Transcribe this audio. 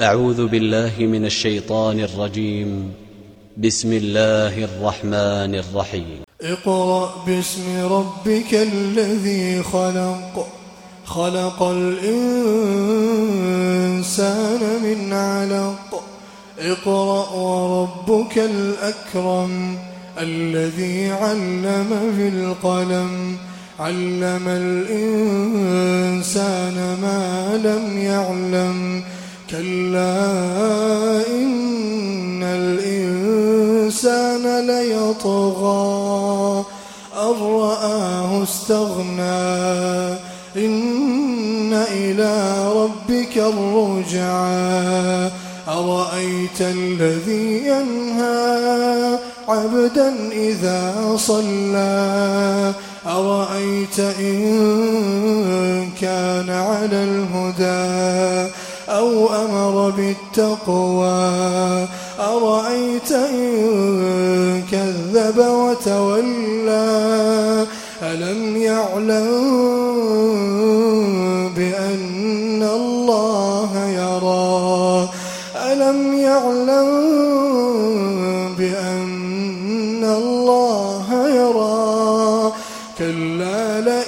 أعوذ بالله من الشيطان الرجيم. بسم الله الرحمن الرحيم. اقرأ باسم ربك الذي خلق. خلق الإنسان من علق. اقرأ وربك الأكرم الذي علم بالقلم. علم الإنسان ما لم يعلم. كلا إن الإنسان ليطغى أن رآه استغنى إن إلى ربك الرجعى أرأيت الذي ينهى عبدا إذا صلى أرأيت إن كان على الهدى أو أمر بالتقوى أرأيت إن كذب وتولى؟ ألم يعلم بأن الله يرى؟ ألم يعلم بأن الله يرى؟ كلا لئن